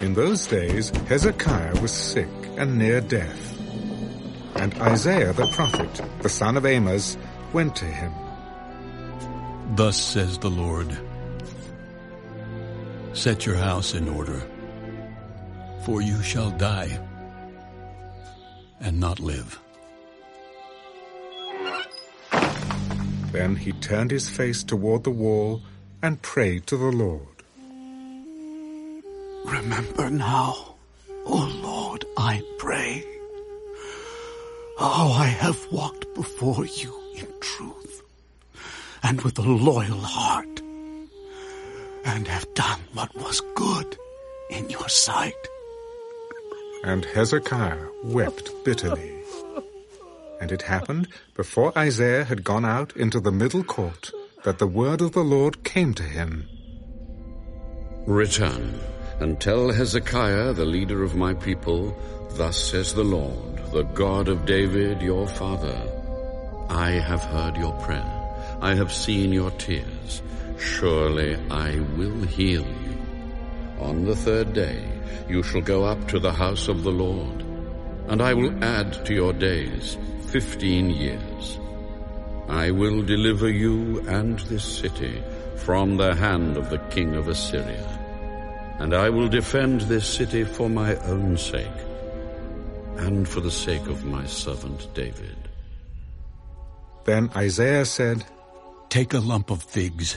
In those days, Hezekiah was sick and near death. And Isaiah the prophet, the son of Amos, went to him. Thus says the Lord, Set your house in order, for you shall die and not live. Then he turned his face toward the wall and prayed to the Lord. Remember now, O Lord, I pray, how I have walked before you in truth and with a loyal heart, and have done what was good in your sight. And Hezekiah wept bitterly. And it happened, before Isaiah had gone out into the middle court, that the word of the Lord came to him. Return, and tell Hezekiah, the leader of my people, Thus says the Lord, the God of David your father, I have heard your prayer, I have seen your tears. Surely I will heal you. On the third day you shall go up to the house of the Lord, and I will add to your days fifteen years. I will deliver you and this city from the hand of the king of Assyria. And I will defend this city for my own sake, and for the sake of my servant David. Then Isaiah said, Take a lump of figs.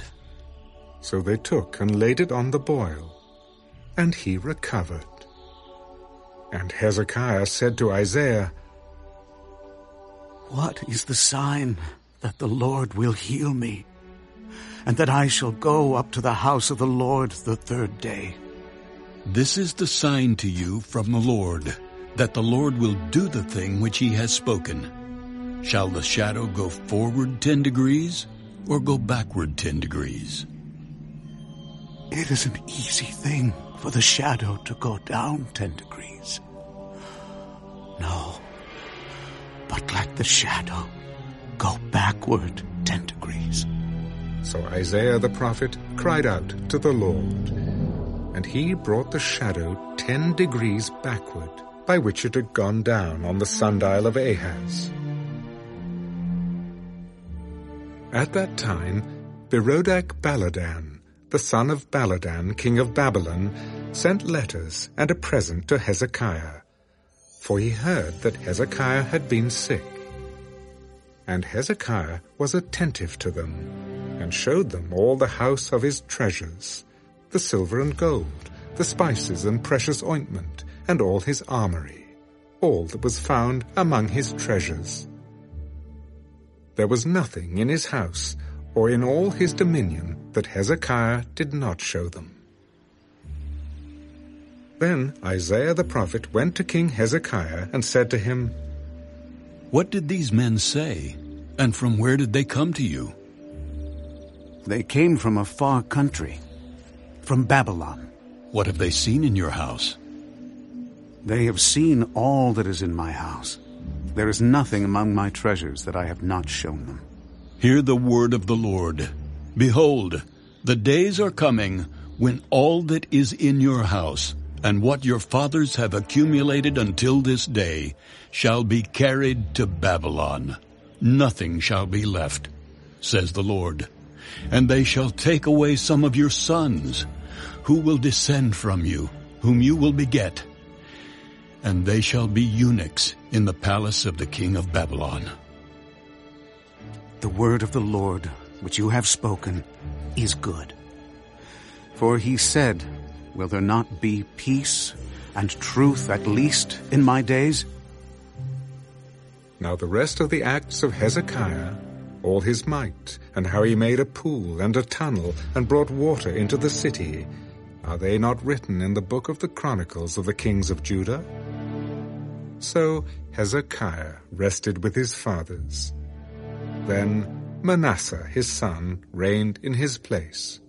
So they took and laid it on the boil, and he recovered. And Hezekiah said to Isaiah, What is the sign that the Lord will heal me, and that I shall go up to the house of the Lord the third day? This is the sign to you from the Lord, that the Lord will do the thing which he has spoken. Shall the shadow go forward ten degrees, or go backward ten degrees? It is an easy thing for the shadow to go down ten degrees. No, but let the shadow go backward ten degrees. So Isaiah the prophet cried out to the Lord, and he brought the shadow ten degrees backward, by which it had gone down on the sundial of Ahaz. At that time, Berodach Baladan, the son of Baladan, king of Babylon, sent letters and a present to Hezekiah, for he heard that Hezekiah had been sick. And Hezekiah was attentive to them, and showed them all the house of his treasures, the silver and gold, the spices and precious ointment, and all his armory, all that was found among his treasures. There was nothing in his house or in all his dominion that Hezekiah did not show them. Then Isaiah the prophet went to King Hezekiah and said to him, What did these men say, and from where did they come to you? They came from a far country, from Babylon. What have they seen in your house? They have seen all that is in my house. There is nothing among my treasures that I have not shown them. Hear the word of the Lord. Behold, the days are coming when all that is in your house and what your fathers have accumulated until this day shall be carried to Babylon. Nothing shall be left, says the Lord. And they shall take away some of your sons, who will descend from you, whom you will beget. And they shall be eunuchs in the palace of the king of Babylon. The word of the Lord, which you have spoken, is good. For he said, Will there not be peace and truth at least in my days? Now the rest of the acts of Hezekiah, all his might, and how he made a pool and a tunnel, and brought water into the city, are they not written in the book of the Chronicles of the kings of Judah? So Hezekiah rested with his fathers. Then Manasseh his son reigned in his place.